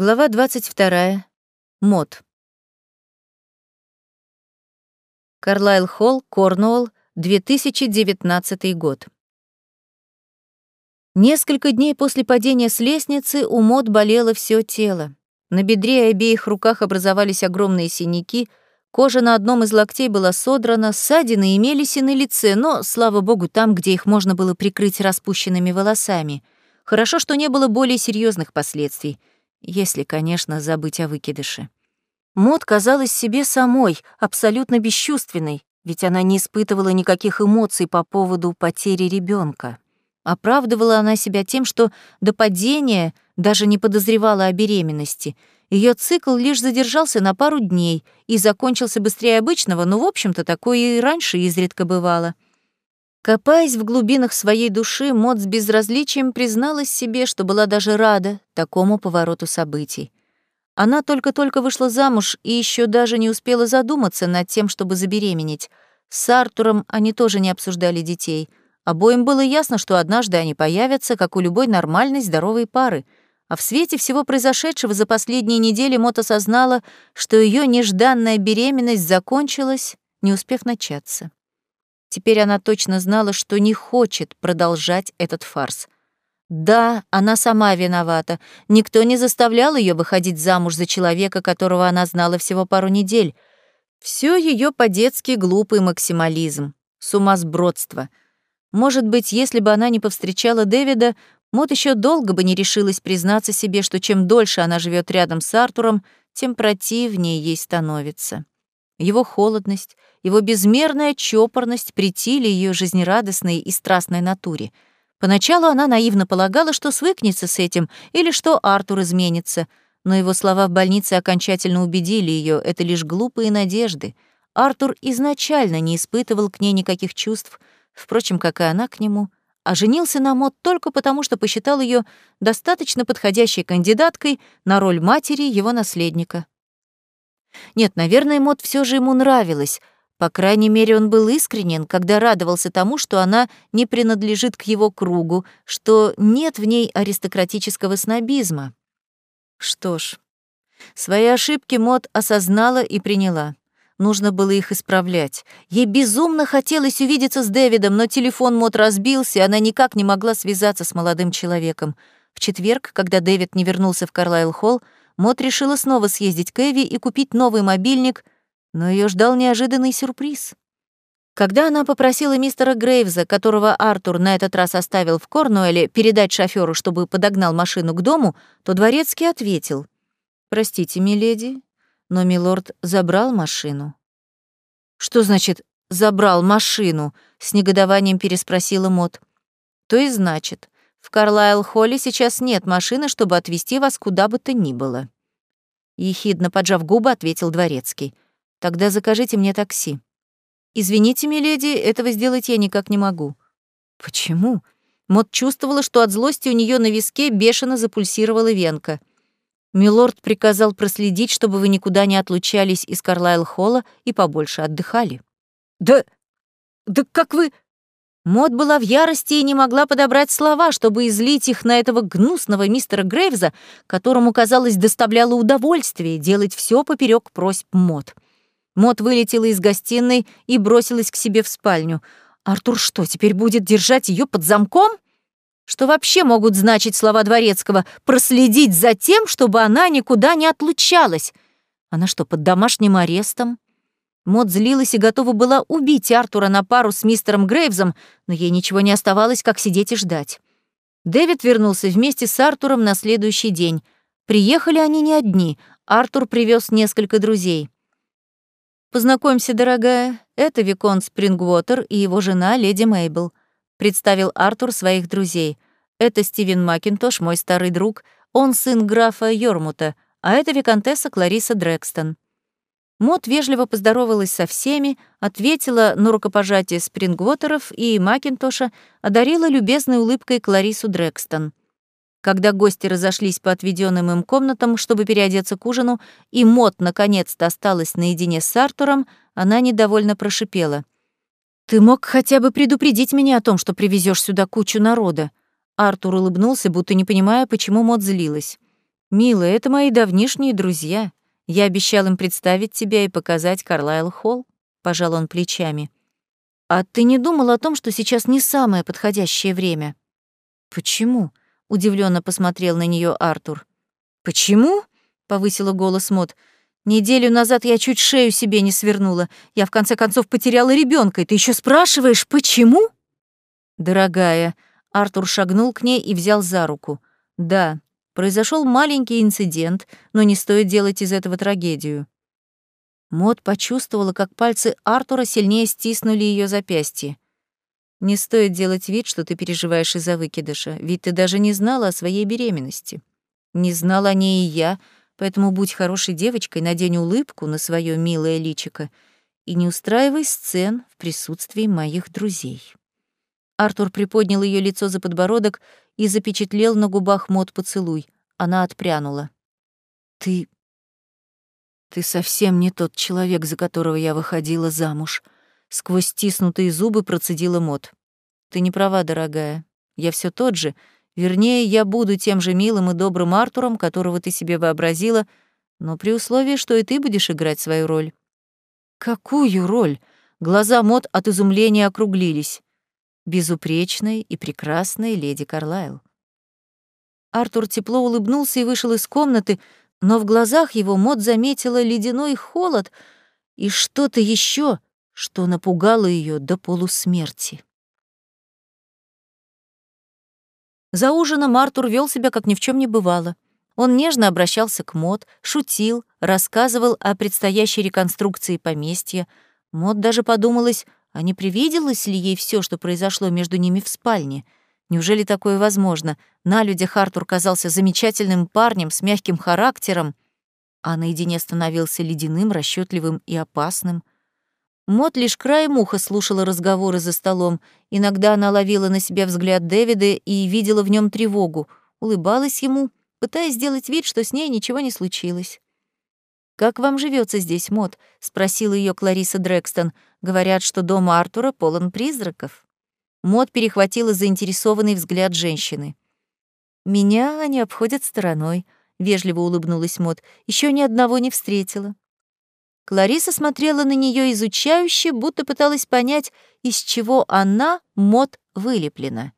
Глава 22. Мод. Карлайл Холл, Корнуолл, 2019 год. Несколько дней после падения с лестницы у Мод болело все тело. На бедре и обеих руках образовались огромные синяки, кожа на одном из локтей была содрана, ссадины имелись и на лице, но, слава богу, там, где их можно было прикрыть распущенными волосами. Хорошо, что не было более серьезных последствий — если, конечно, забыть о выкидыше. Мод казалась себе самой, абсолютно бесчувственной, ведь она не испытывала никаких эмоций по поводу потери ребенка. Оправдывала она себя тем, что до падения даже не подозревала о беременности. Ее цикл лишь задержался на пару дней и закончился быстрее обычного, но, в общем-то, такое и раньше изредка бывало — Копаясь в глубинах своей души, Мот с безразличием призналась себе, что была даже рада такому повороту событий. Она только-только вышла замуж и еще даже не успела задуматься над тем, чтобы забеременеть. С Артуром они тоже не обсуждали детей. Обоим было ясно, что однажды они появятся, как у любой нормальной здоровой пары. А в свете всего произошедшего за последние недели Мот осознала, что ее нежданная беременность закончилась, не успев начаться. Теперь она точно знала, что не хочет продолжать этот фарс. Да, она сама виновата. Никто не заставлял ее выходить замуж за человека, которого она знала всего пару недель. Все ее по-детски глупый максимализм, сумасбродство. Может быть, если бы она не повстречала Дэвида, Мот еще долго бы не решилась признаться себе, что чем дольше она живет рядом с Артуром, тем противнее ей становится. Его холодность, его безмерная чопорность притили ее жизнерадостной и страстной натуре. Поначалу она наивно полагала, что свыкнется с этим или что Артур изменится, но его слова в больнице окончательно убедили ее, это лишь глупые надежды. Артур изначально не испытывал к ней никаких чувств, впрочем, как и она к нему, а женился на Мот только потому, что посчитал ее достаточно подходящей кандидаткой на роль матери его наследника. Нет, наверное, Мот все же ему нравилась. По крайней мере, он был искренен, когда радовался тому, что она не принадлежит к его кругу, что нет в ней аристократического снобизма. Что ж, свои ошибки Мот осознала и приняла. Нужно было их исправлять. Ей безумно хотелось увидеться с Дэвидом, но телефон Мот разбился, и она никак не могла связаться с молодым человеком. В четверг, когда Дэвид не вернулся в Карлайл-холл, Мот решила снова съездить к Эви и купить новый мобильник, но ее ждал неожиданный сюрприз. Когда она попросила мистера Грейвза, которого Артур на этот раз оставил в Корнуэле, передать шофёру, чтобы подогнал машину к дому, то дворецкий ответил. «Простите, миледи, но милорд забрал машину». «Что значит «забрал машину»?» — с негодованием переспросила Мот. «То и значит, в Карлайл-холле сейчас нет машины, чтобы отвезти вас куда бы то ни было». Ехидно поджав губы, ответил дворецкий. «Тогда закажите мне такси». «Извините, миледи, этого сделать я никак не могу». «Почему?» Мот чувствовала, что от злости у нее на виске бешено запульсировала венка. «Милорд приказал проследить, чтобы вы никуда не отлучались из Карлайл-холла и побольше отдыхали». «Да... да как вы...» Мод была в ярости и не могла подобрать слова, чтобы излить их на этого гнусного мистера Грейвза, которому, казалось, доставляло удовольствие делать все поперек просьб Мод. Мод вылетела из гостиной и бросилась к себе в спальню. Артур что, теперь будет держать ее под замком? Что вообще могут значить слова Дворецкого «проследить за тем, чтобы она никуда не отлучалась»? Она что, под домашним арестом? Мод злилась и готова была убить Артура на пару с мистером Грейвзом, но ей ничего не оставалось, как сидеть и ждать. Дэвид вернулся вместе с Артуром на следующий день. Приехали они не одни, Артур привез несколько друзей. «Познакомься, дорогая, это Викон Спрингвотер и его жена, леди Мейбл», представил Артур своих друзей. «Это Стивен Макинтош, мой старый друг, он сын графа Йормута, а это виконтесса Клариса Дрекстон». Мот вежливо поздоровалась со всеми, ответила на рукопожатие Спрингвотеров и Макинтоша, одарила любезной улыбкой Кларису Дрекстон. Когда гости разошлись по отведенным им комнатам, чтобы переодеться к ужину, и Мот наконец-то осталась наедине с Артуром, она недовольно прошипела. «Ты мог хотя бы предупредить меня о том, что привезешь сюда кучу народа?» Артур улыбнулся, будто не понимая, почему Мот злилась. «Милая, это мои давнишние друзья. Я обещал им представить тебя и показать Карлайл Холл», — пожал он плечами. «А ты не думал о том, что сейчас не самое подходящее время?» «Почему?» — удивленно посмотрел на нее Артур. «Почему?» — повысила голос Мот. «Неделю назад я чуть шею себе не свернула. Я, в конце концов, потеряла ребенка, и ты еще спрашиваешь, почему?» «Дорогая», — Артур шагнул к ней и взял за руку. «Да, произошел маленький инцидент, но не стоит делать из этого трагедию». Мот почувствовала, как пальцы Артура сильнее стиснули ее запястье. «Не стоит делать вид, что ты переживаешь из-за выкидыша, ведь ты даже не знала о своей беременности. Не знала о ней и я, поэтому будь хорошей девочкой, надень улыбку на свое милое личико и не устраивай сцен в присутствии моих друзей». Артур приподнял ее лицо за подбородок и запечатлел на губах мод поцелуй. Она отпрянула. «Ты... ты совсем не тот человек, за которого я выходила замуж», — сквозь стиснутые зубы процедила мод. «Ты не права, дорогая. Я все тот же. Вернее, я буду тем же милым и добрым Артуром, которого ты себе вообразила, но при условии, что и ты будешь играть свою роль». «Какую роль?» Глаза Мод от изумления округлились безупречной и прекрасной леди Карлайл. Артур тепло улыбнулся и вышел из комнаты, но в глазах его Мод заметила ледяной холод и что-то еще, что напугало ее до полусмерти. За ужином Артур вел себя, как ни в чем не бывало. Он нежно обращался к Мод, шутил, рассказывал о предстоящей реконструкции поместья. Мод даже подумалась, а не привиделось ли ей все, что произошло между ними в спальне? Неужели такое возможно? На людях Артур казался замечательным парнем с мягким характером, а наедине становился ледяным, расчетливым и опасным. Мот лишь краем уха слушала разговоры за столом. Иногда она ловила на себя взгляд Дэвида и видела в нем тревогу, улыбалась ему, пытаясь сделать вид, что с ней ничего не случилось. «Как вам живется здесь, Мот?» — спросила ее Клариса Дрекстон. «Говорят, что дом Артура полон призраков». Мот перехватила заинтересованный взгляд женщины. «Меня они обходят стороной», — вежливо улыбнулась Мот. Еще ни одного не встретила». Клариса смотрела на нее изучающе, будто пыталась понять, из чего она, Мот, вылеплена.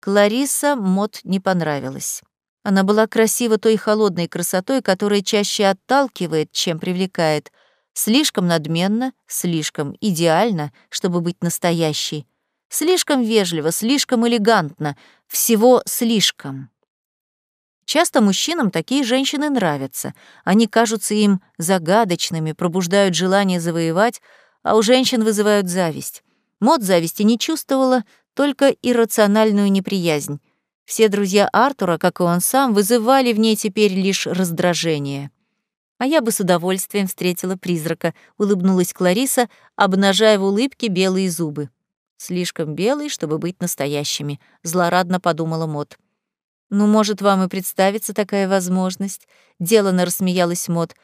Клариса Мот не понравилась. Она была красива той холодной красотой, которая чаще отталкивает, чем привлекает. Слишком надменно, слишком идеально, чтобы быть настоящей. Слишком вежливо, слишком элегантно, всего слишком. Часто мужчинам такие женщины нравятся. Они кажутся им загадочными, пробуждают желание завоевать, а у женщин вызывают зависть. Мод зависти не чувствовала, только иррациональную неприязнь. Все друзья Артура, как и он сам, вызывали в ней теперь лишь раздражение. А я бы с удовольствием встретила призрака, улыбнулась Клариса, обнажая в улыбке белые зубы. Слишком белые, чтобы быть настоящими, злорадно подумала Мот. Ну, может, вам и представится такая возможность, делано рассмеялась Мот.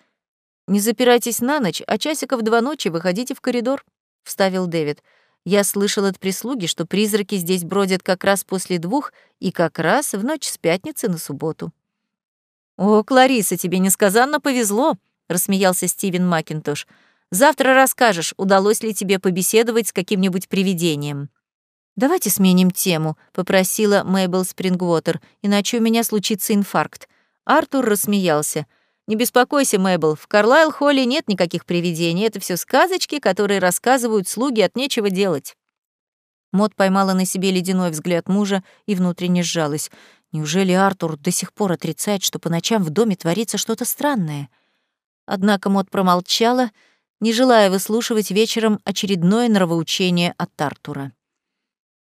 Не запирайтесь на ночь, а часиков два ночи выходите в коридор, вставил Дэвид. Я слышал от прислуги, что призраки здесь бродят как раз после двух и как раз в ночь с пятницы на субботу. «О, Клариса, тебе несказанно повезло», — рассмеялся Стивен Макинтош. «Завтра расскажешь, удалось ли тебе побеседовать с каким-нибудь привидением». «Давайте сменим тему», — попросила Мейбл Спрингвотер, «иначе у меня случится инфаркт». Артур рассмеялся. Не беспокойся, Мэйбл, в Карлайл-холле нет никаких привидений, это все сказочки, которые рассказывают слуги от нечего делать. Мот поймала на себе ледяной взгляд мужа и внутренне сжалась. Неужели Артур до сих пор отрицает, что по ночам в доме творится что-то странное? Однако Мот промолчала, не желая выслушивать вечером очередное нравоучение от Артура.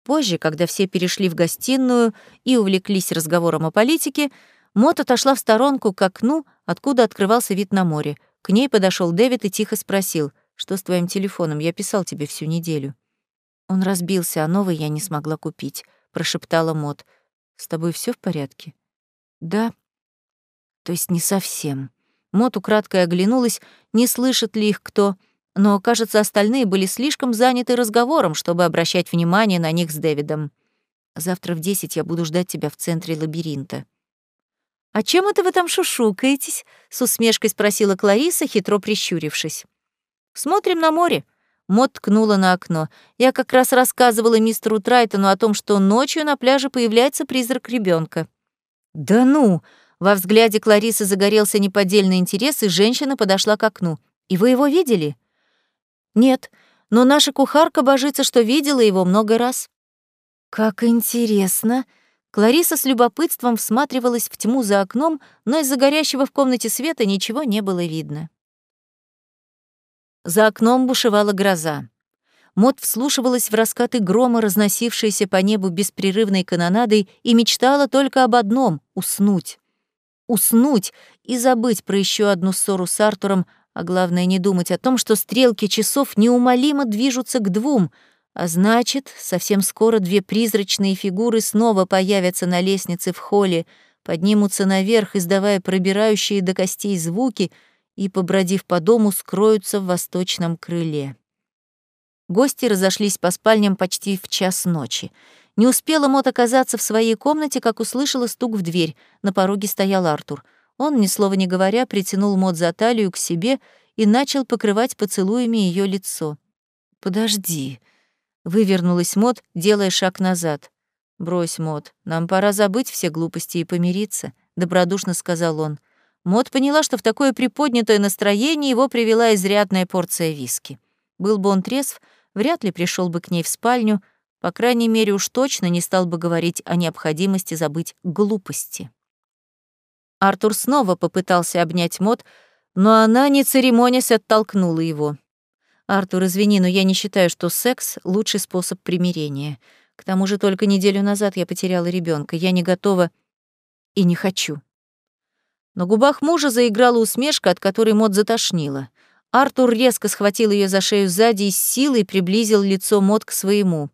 Позже, когда все перешли в гостиную и увлеклись разговором о политике, Мот отошла в сторонку к окну, откуда открывался вид на море. К ней подошел Дэвид и тихо спросил, «Что с твоим телефоном? Я писал тебе всю неделю». «Он разбился, а новый я не смогла купить», — прошептала Мот. «С тобой все в порядке?» «Да». «То есть не совсем». Мот украдкой оглянулась, не слышит ли их кто, но, кажется, остальные были слишком заняты разговором, чтобы обращать внимание на них с Дэвидом. «Завтра в десять я буду ждать тебя в центре лабиринта». «А чем это вы там шушукаетесь?» — с усмешкой спросила Клариса, хитро прищурившись. «Смотрим на море». Мот ткнула на окно. «Я как раз рассказывала мистеру Трайтону о том, что ночью на пляже появляется призрак ребенка. «Да ну!» Во взгляде Кларисы загорелся неподдельный интерес, и женщина подошла к окну. «И вы его видели?» «Нет, но наша кухарка божится, что видела его много раз». «Как интересно!» Клариса с любопытством всматривалась в тьму за окном, но из-за горящего в комнате света ничего не было видно. За окном бушевала гроза. Мот вслушивалась в раскаты грома, разносившиеся по небу беспрерывной канонадой, и мечтала только об одном — уснуть. Уснуть и забыть про еще одну ссору с Артуром, а главное не думать о том, что стрелки часов неумолимо движутся к двум — а значит, совсем скоро две призрачные фигуры снова появятся на лестнице в холле, поднимутся наверх, издавая пробирающие до костей звуки, и, побродив по дому, скроются в восточном крыле. Гости разошлись по спальням почти в час ночи. Не успела Мот оказаться в своей комнате, как услышала стук в дверь. На пороге стоял Артур. Он, ни слова не говоря, притянул Мот за талию к себе и начал покрывать поцелуями ее лицо. «Подожди», Вывернулась Мот, делая шаг назад. «Брось, Мот, нам пора забыть все глупости и помириться», — добродушно сказал он. Мот поняла, что в такое приподнятое настроение его привела изрядная порция виски. Был бы он трезв, вряд ли пришел бы к ней в спальню, по крайней мере, уж точно не стал бы говорить о необходимости забыть глупости. Артур снова попытался обнять Мот, но она, не церемонясь, оттолкнула его. «Артур, извини, но я не считаю, что секс — лучший способ примирения. К тому же только неделю назад я потеряла ребенка. Я не готова и не хочу». На губах мужа заиграла усмешка, от которой Мод затошнила. Артур резко схватил ее за шею сзади и с силой приблизил лицо Мод к своему.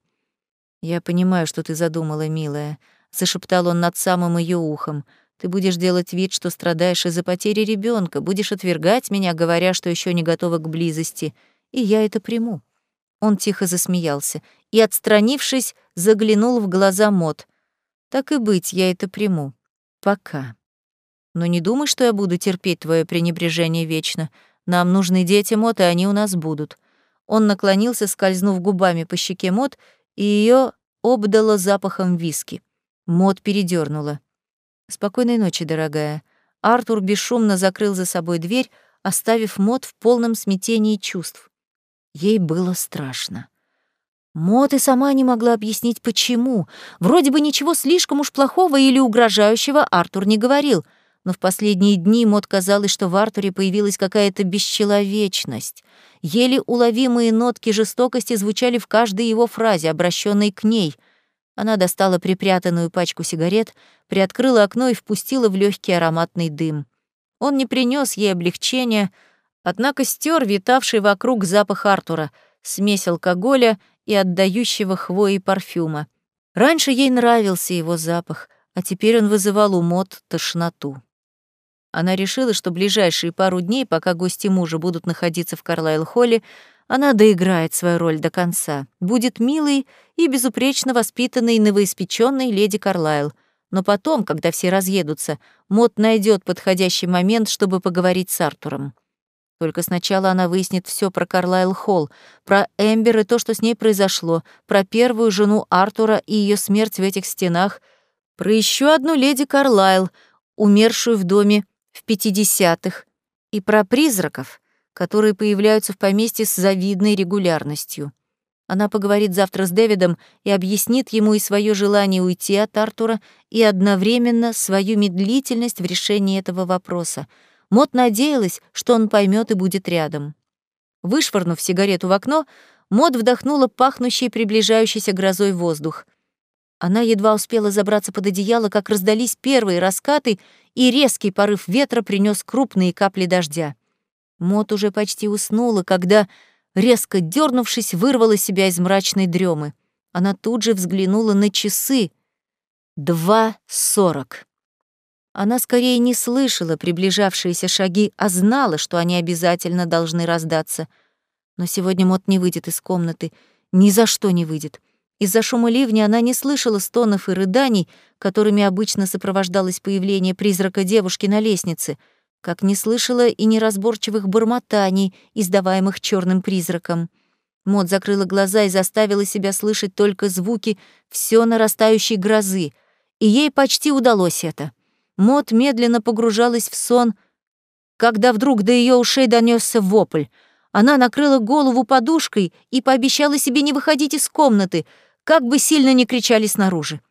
«Я понимаю, что ты задумала, милая», — зашептал он над самым ее ухом. «Ты будешь делать вид, что страдаешь из-за потери ребенка, будешь отвергать меня, говоря, что еще не готова к близости и я это приму». Он тихо засмеялся и, отстранившись, заглянул в глаза Мот. «Так и быть, я это приму. Пока. Но не думай, что я буду терпеть твое пренебрежение вечно. Нам нужны дети Мот, и они у нас будут». Он наклонился, скользнув губами по щеке Мот, и ее обдало запахом виски. Мот передернула. «Спокойной ночи, дорогая». Артур бесшумно закрыл за собой дверь, оставив Мот в полном смятении чувств. Ей было страшно. Мот и сама не могла объяснить, почему. Вроде бы ничего слишком уж плохого или угрожающего Артур не говорил, но в последние дни Мот казалось, что в Артуре появилась какая-то бесчеловечность. Еле уловимые нотки жестокости звучали в каждой его фразе, обращенной к ней. Она достала припрятанную пачку сигарет, приоткрыла окно и впустила в легкий ароматный дым. Он не принес ей облегчения, Однако стер витавший вокруг запах Артура, смесь алкоголя и отдающего хвои парфюма. Раньше ей нравился его запах, а теперь он вызывал у Мот тошноту. Она решила, что ближайшие пару дней, пока гости мужа будут находиться в Карлайл-холле, она доиграет свою роль до конца, будет милой и безупречно воспитанной новоиспеченной леди Карлайл. Но потом, когда все разъедутся, Мот найдет подходящий момент, чтобы поговорить с Артуром. Только сначала она выяснит все про Карлайл Холл, про Эмбер и то, что с ней произошло, про первую жену Артура и ее смерть в этих стенах, про еще одну леди Карлайл, умершую в доме в 50-х, и про призраков, которые появляются в поместье с завидной регулярностью. Она поговорит завтра с Дэвидом и объяснит ему и свое желание уйти от Артура, и одновременно свою медлительность в решении этого вопроса — Мот надеялась, что он поймет и будет рядом. Вышвырнув сигарету в окно, Мот вдохнула пахнущий приближающейся грозой воздух. Она едва успела забраться под одеяло, как раздались первые раскаты, и резкий порыв ветра принес крупные капли дождя. Мот уже почти уснула, когда, резко дернувшись, вырвала себя из мрачной дремы. Она тут же взглянула на часы. Два сорок. Она скорее не слышала приближавшиеся шаги, а знала, что они обязательно должны раздаться. Но сегодня Мот не выйдет из комнаты, ни за что не выйдет. Из-за шума ливня она не слышала стонов и рыданий, которыми обычно сопровождалось появление призрака девушки на лестнице, как не слышала и неразборчивых бормотаний, издаваемых черным призраком. Мод закрыла глаза и заставила себя слышать только звуки все нарастающей грозы, и ей почти удалось это. Мод медленно погружалась в сон, когда вдруг до ее ушей донесся вопль. Она накрыла голову подушкой и пообещала себе не выходить из комнаты, как бы сильно ни кричали снаружи.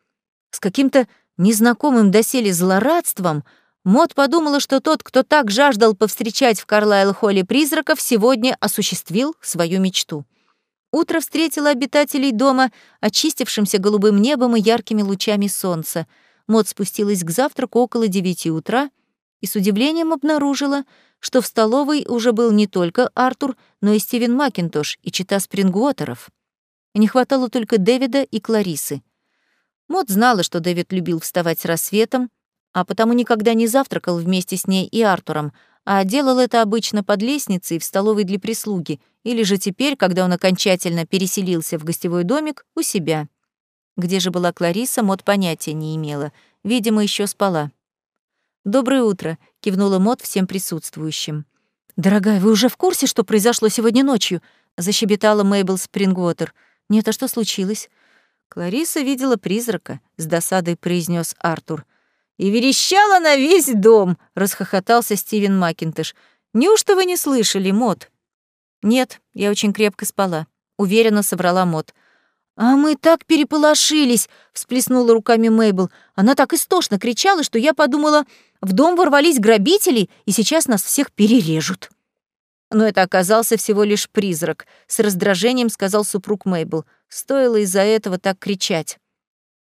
С каким-то незнакомым доселе злорадством Мод подумала, что тот, кто так жаждал повстречать в Карлайл-холле призраков, сегодня осуществил свою мечту. Утро встретило обитателей дома очистившимся голубым небом и яркими лучами солнца. Мод спустилась к завтраку около девяти утра и с удивлением обнаружила, что в столовой уже был не только Артур, но и Стивен Макинтош и чита Спрингуотеров. Не хватало только Дэвида и Кларисы. Мод знала, что Дэвид любил вставать с рассветом, а потому никогда не завтракал вместе с ней и Артуром, а делал это обычно под лестницей в столовой для прислуги, или же теперь, когда он окончательно переселился в гостевой домик, у себя. Где же была Клариса, Мод понятия не имела. Видимо, еще спала. «Доброе утро», — кивнула Мод всем присутствующим. «Дорогая, вы уже в курсе, что произошло сегодня ночью?» — защебетала Мейбл Спрингвотер. «Нет, а что случилось?» Клариса видела призрака, с досадой произнес Артур. И верещала на весь дом, расхохотался Стивен Макинтош. Неужто вы не слышали, Мод? Нет, я очень крепко спала, уверенно соврала Мод. А мы так переполошились, всплеснула руками Мейбл. Она так истошно кричала, что я подумала, в дом ворвались грабители и сейчас нас всех перережут. Но это оказался всего лишь призрак, с раздражением сказал супруг Мейбл. Стоило из-за этого так кричать.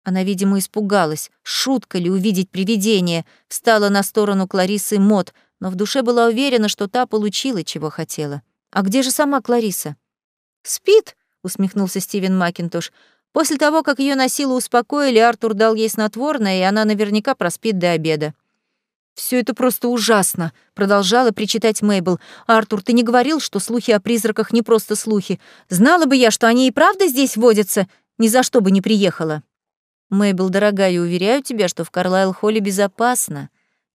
Она, видимо, испугалась. Шутка ли увидеть привидение? Встала на сторону Кларисы Мот, но в душе была уверена, что та получила, чего хотела. А где же сама Клариса? «Спит», — усмехнулся Стивен Макинтош. «После того, как ее на силу успокоили, Артур дал ей снотворное, и она наверняка проспит до обеда». Все это просто ужасно», — продолжала причитать Мейбл. «Артур, ты не говорил, что слухи о призраках не просто слухи? Знала бы я, что они и правда здесь водятся, ни за что бы не приехала». Мейбл, дорогая, уверяю тебя, что в Карлайл-холле безопасно.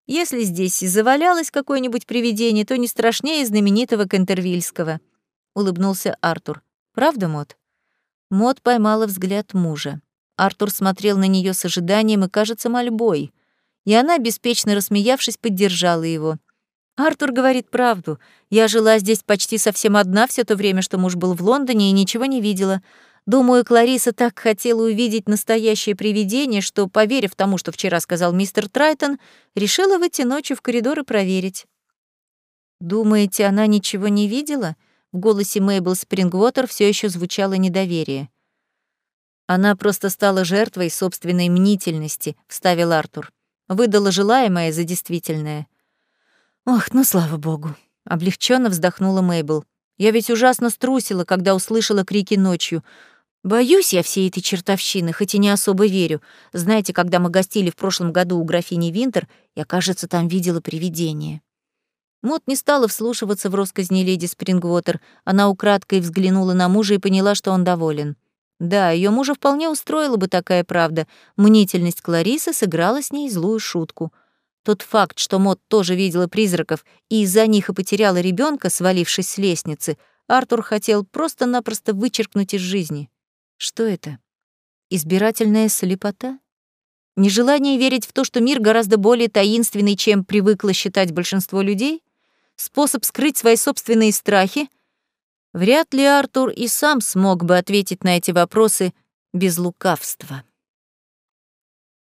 Если здесь и завалялось какое-нибудь привидение, то не страшнее знаменитого Кентервильского. Улыбнулся Артур. Правда, Мот? Мот поймала взгляд мужа. Артур смотрел на нее с ожиданием и, кажется, мольбой. И она, беспечно рассмеявшись, поддержала его. Артур говорит правду. Я жила здесь почти совсем одна все то время, что муж был в Лондоне, и ничего не видела. Думаю, Клариса так хотела увидеть настоящее привидение, что, поверив тому, что вчера сказал мистер Трайтон, решила выйти ночью в коридор и проверить. «Думаете, она ничего не видела?» В голосе Мейбл Спрингвотер все еще звучало недоверие. «Она просто стала жертвой собственной мнительности», — вставил Артур. «Выдала желаемое за действительное». «Ох, ну слава богу», — облегченно вздохнула Мейбл. «Я ведь ужасно струсила, когда услышала крики ночью. Боюсь я всей этой чертовщины, хоть и не особо верю. Знаете, когда мы гостили в прошлом году у графини Винтер, я, кажется, там видела привидение. Мот не стала вслушиваться в росказни леди Спрингвотер. Она украдкой взглянула на мужа и поняла, что он доволен. Да, ее мужа вполне устроила бы такая правда. Мнительность Кларисы сыграла с ней злую шутку. Тот факт, что Мот тоже видела призраков и из-за них и потеряла ребенка, свалившись с лестницы, Артур хотел просто-напросто вычеркнуть из жизни. Что это? Избирательная слепота? Нежелание верить в то, что мир гораздо более таинственный, чем привыкло считать большинство людей? Способ скрыть свои собственные страхи? Вряд ли Артур и сам смог бы ответить на эти вопросы без лукавства.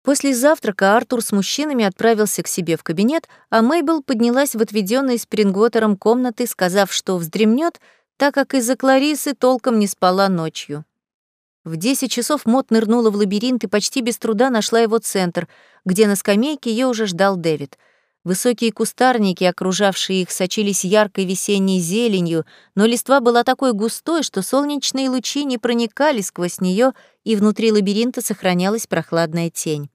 После завтрака Артур с мужчинами отправился к себе в кабинет, а Мейбл поднялась в отведенной Спрингвотером комнаты, сказав, что вздремнет, так как из-за Кларисы толком не спала ночью. В 10 часов Мот нырнула в лабиринт и почти без труда нашла его центр, где на скамейке ее уже ждал Дэвид. Высокие кустарники, окружавшие их, сочились яркой весенней зеленью, но листва была такой густой, что солнечные лучи не проникали сквозь нее, и внутри лабиринта сохранялась прохладная тень.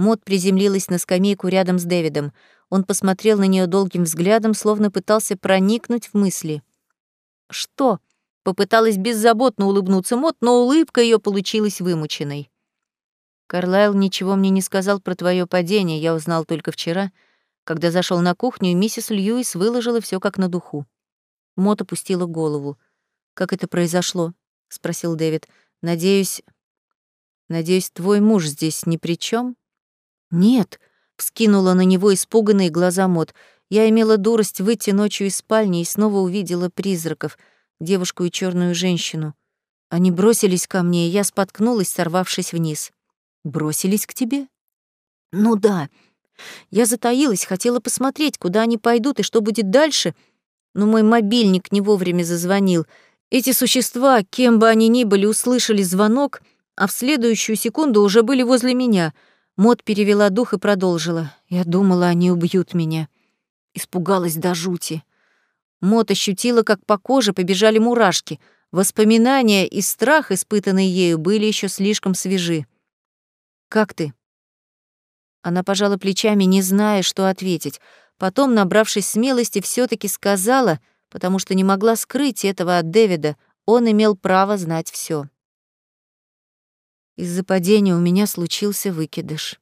Мот приземлилась на скамейку рядом с Дэвидом. Он посмотрел на нее долгим взглядом, словно пытался проникнуть в мысли. «Что?» Попыталась беззаботно улыбнуться Мот, но улыбка ее получилась вымученной. Карлайл ничего мне не сказал про твое падение, я узнал только вчера, когда зашел на кухню, и миссис Льюис выложила все как на духу. Мот опустила голову. «Как это произошло?» — спросил Дэвид. «Надеюсь... Надеюсь, твой муж здесь ни при чем? «Нет», — вскинула на него испуганные глаза Мот. «Я имела дурость выйти ночью из спальни и снова увидела призраков, девушку и черную женщину. Они бросились ко мне, и я споткнулась, сорвавшись вниз». Бросились к тебе? Ну да. Я затаилась, хотела посмотреть, куда они пойдут и что будет дальше, но мой мобильник не вовремя зазвонил. Эти существа, кем бы они ни были, услышали звонок, а в следующую секунду уже были возле меня. Мод перевела дух и продолжила. Я думала, они убьют меня. Испугалась до жути. Мод ощутила, как по коже побежали мурашки. Воспоминания и страх, испытанные ею, были еще слишком свежи. Как ты?» Она пожала плечами, не зная, что ответить. Потом, набравшись смелости, все таки сказала, потому что не могла скрыть этого от Дэвида, он имел право знать все. Из-за падения у меня случился выкидыш.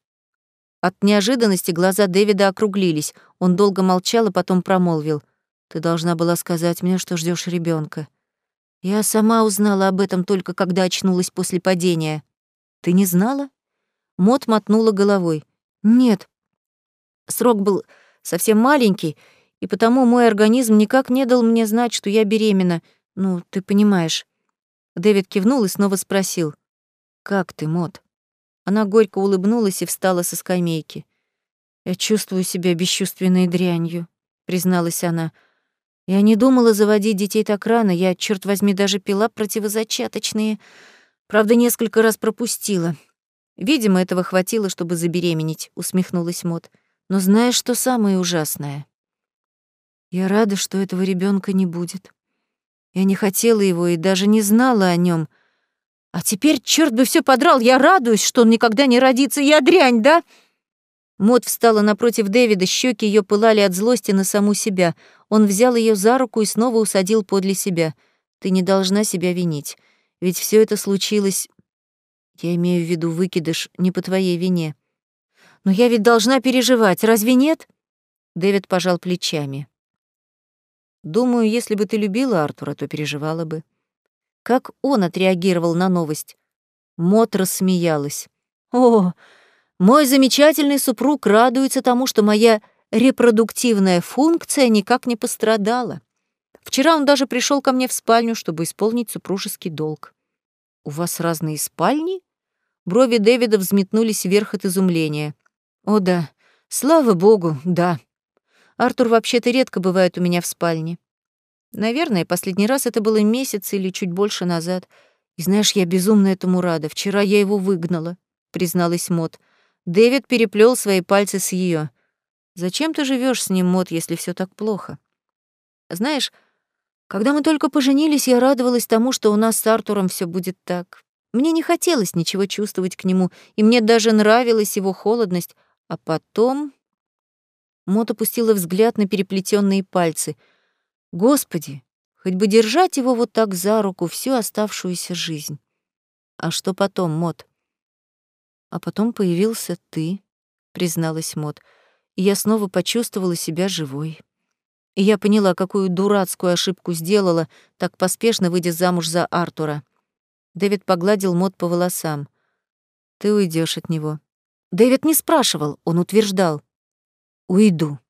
От неожиданности глаза Дэвида округлились. Он долго молчал и потом промолвил. «Ты должна была сказать мне, что ждешь ребенка. Я сама узнала об этом только когда очнулась после падения. Ты не знала?» Мот мотнула головой. «Нет. Срок был совсем маленький, и потому мой организм никак не дал мне знать, что я беременна. Ну, ты понимаешь». Дэвид кивнул и снова спросил. «Как ты, Мот?» Она горько улыбнулась и встала со скамейки. «Я чувствую себя бесчувственной дрянью», — призналась она. «Я не думала заводить детей так рано. Я, черт возьми, даже пила противозачаточные. Правда, несколько раз пропустила. Видимо, этого хватило, чтобы забеременеть, усмехнулась Мот. Но знаешь, что самое ужасное? Я рада, что этого ребенка не будет. Я не хотела его и даже не знала о нем. А теперь, черт бы все подрал, я радуюсь, что он никогда не родится. Я дрянь, да? Мот встала напротив Дэвида, щеки ее пылали от злости на саму себя. Он взял ее за руку и снова усадил подле себя. Ты не должна себя винить, ведь все это случилось я имею в виду выкидыш не по твоей вине. Но я ведь должна переживать, разве нет? Дэвид пожал плечами. Думаю, если бы ты любила Артура, то переживала бы. Как он отреагировал на новость? Мот рассмеялась. О, мой замечательный супруг радуется тому, что моя репродуктивная функция никак не пострадала. Вчера он даже пришел ко мне в спальню, чтобы исполнить супружеский долг. У вас разные спальни? Брови Дэвида взметнулись вверх от изумления. «О да, слава богу, да. Артур вообще-то редко бывает у меня в спальне. Наверное, последний раз это было месяц или чуть больше назад. И знаешь, я безумно этому рада. Вчера я его выгнала», — призналась Мот. Дэвид переплел свои пальцы с ее. «Зачем ты живешь с ним, Мот, если все так плохо?» «Знаешь, когда мы только поженились, я радовалась тому, что у нас с Артуром все будет так. Мне не хотелось ничего чувствовать к нему, и мне даже нравилась его холодность. А потом... Мот опустила взгляд на переплетенные пальцы. Господи, хоть бы держать его вот так за руку всю оставшуюся жизнь. А что потом, Мот? А потом появился ты, призналась Мот, и я снова почувствовала себя живой. И я поняла, какую дурацкую ошибку сделала, так поспешно выйдя замуж за Артура. Дэвид погладил Мот по волосам. «Ты уйдешь от него». Дэвид не спрашивал, он утверждал. «Уйду», —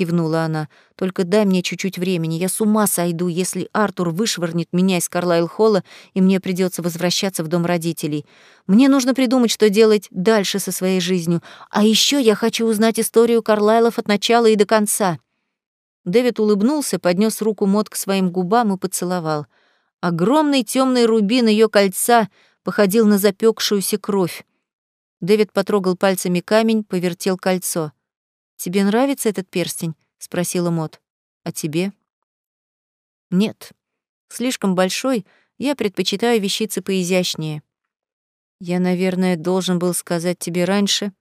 кивнула она. «Только дай мне чуть-чуть времени. Я с ума сойду, если Артур вышвырнет меня из Карлайл-холла, и мне придется возвращаться в дом родителей. Мне нужно придумать, что делать дальше со своей жизнью. А еще я хочу узнать историю Карлайлов от начала и до конца». Дэвид улыбнулся, поднес руку Мот к своим губам и поцеловал — Огромный темный рубин ее кольца походил на запекшуюся кровь. Дэвид потрогал пальцами камень, повертел кольцо. «Тебе нравится этот перстень?» — спросила Мот. «А тебе?» «Нет. Слишком большой, я предпочитаю вещицы поизящнее». «Я, наверное, должен был сказать тебе раньше,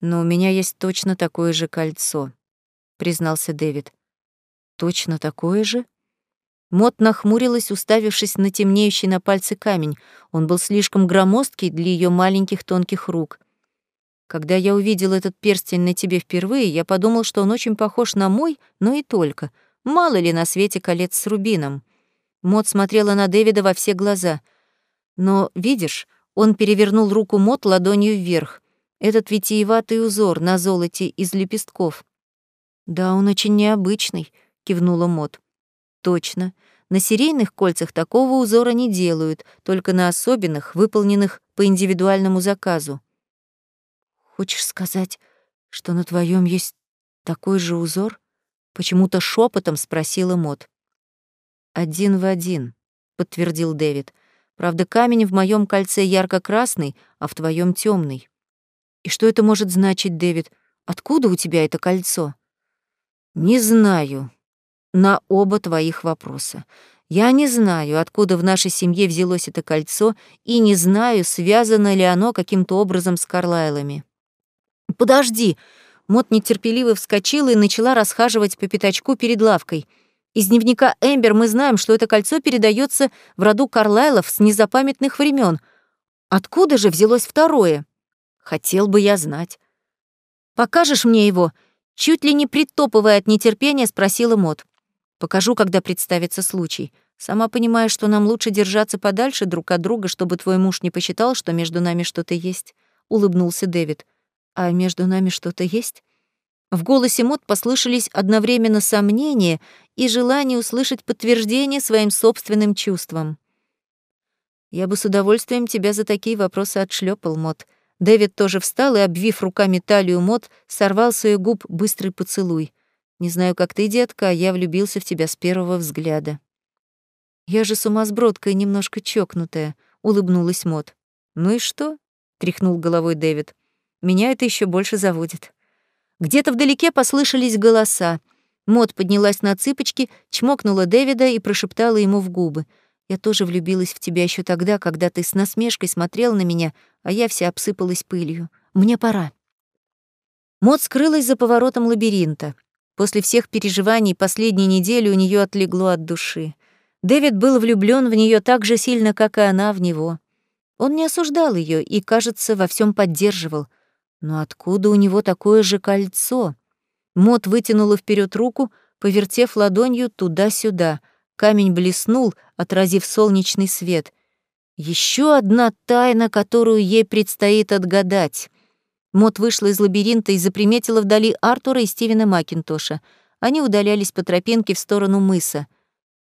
но у меня есть точно такое же кольцо», — признался Дэвид. «Точно такое же?» Мот нахмурилась, уставившись на темнеющий на пальце камень. Он был слишком громоздкий для ее маленьких тонких рук. Когда я увидел этот перстень на тебе впервые, я подумал, что он очень похож на мой, но и только. Мало ли на свете колец с рубином. Мот смотрела на Дэвида во все глаза. Но, видишь, он перевернул руку Мот ладонью вверх. Этот витиеватый узор на золоте из лепестков. «Да, он очень необычный», — кивнула Мот. «Точно. На серийных кольцах такого узора не делают, только на особенных, выполненных по индивидуальному заказу. Хочешь сказать, что на твоем есть такой же узор? Почему-то шепотом спросила Мот. Один в один, подтвердил Дэвид. Правда, камень в моем кольце ярко-красный, а в твоем темный. И что это может значить, Дэвид? Откуда у тебя это кольцо? Не знаю. На оба твоих вопроса. Я не знаю, откуда в нашей семье взялось это кольцо, и не знаю, связано ли оно каким-то образом с Карлайлами. «Подожди!» Мот нетерпеливо вскочила и начала расхаживать по пятачку перед лавкой. Из дневника Эмбер мы знаем, что это кольцо передается в роду Карлайлов с незапамятных времен. Откуда же взялось второе? Хотел бы я знать. «Покажешь мне его?» Чуть ли не притопывая от нетерпения, спросила Мот. «Покажу, когда представится случай. Сама понимаю, что нам лучше держаться подальше друг от друга, чтобы твой муж не посчитал, что между нами что-то есть», — улыбнулся Дэвид. А между нами что-то есть? В голосе Мот послышались одновременно сомнения и желание услышать подтверждение своим собственным чувствам. «Я бы с удовольствием тебя за такие вопросы отшлепал, Мот». Дэвид тоже встал и, обвив руками талию Мот, сорвал с ее губ быстрый поцелуй. «Не знаю, как ты, детка, а я влюбился в тебя с первого взгляда». «Я же сумасбродка и немножко чокнутая», — улыбнулась Мот. «Ну и что?» — тряхнул головой Дэвид. Меня это еще больше заводит. Где-то вдалеке послышались голоса. Мод поднялась на цыпочки, чмокнула Дэвида и прошептала ему в губы. «Я тоже влюбилась в тебя еще тогда, когда ты с насмешкой смотрел на меня, а я вся обсыпалась пылью. Мне пора». Мод скрылась за поворотом лабиринта. После всех переживаний последней недели у нее отлегло от души. Дэвид был влюблен в нее так же сильно, как и она в него. Он не осуждал ее и, кажется, во всем поддерживал — но откуда у него такое же кольцо? Мот вытянула вперед руку, повертев ладонью туда-сюда. Камень блеснул, отразив солнечный свет. Еще одна тайна, которую ей предстоит отгадать. Мот вышла из лабиринта и заприметила вдали Артура и Стивена Макинтоша. Они удалялись по тропинке в сторону мыса —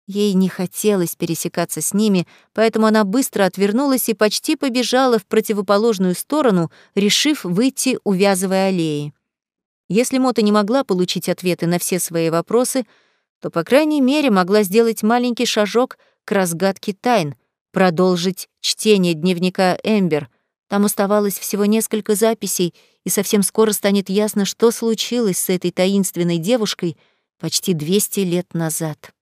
Ей не хотелось пересекаться с ними, поэтому она быстро отвернулась и почти побежала в противоположную сторону, решив выйти, увязывая аллеи. Если Мота не могла получить ответы на все свои вопросы, то, по крайней мере, могла сделать маленький шажок к разгадке тайн, продолжить чтение дневника Эмбер. Там оставалось всего несколько записей, и совсем скоро станет ясно, что случилось с этой таинственной девушкой почти 200 лет назад.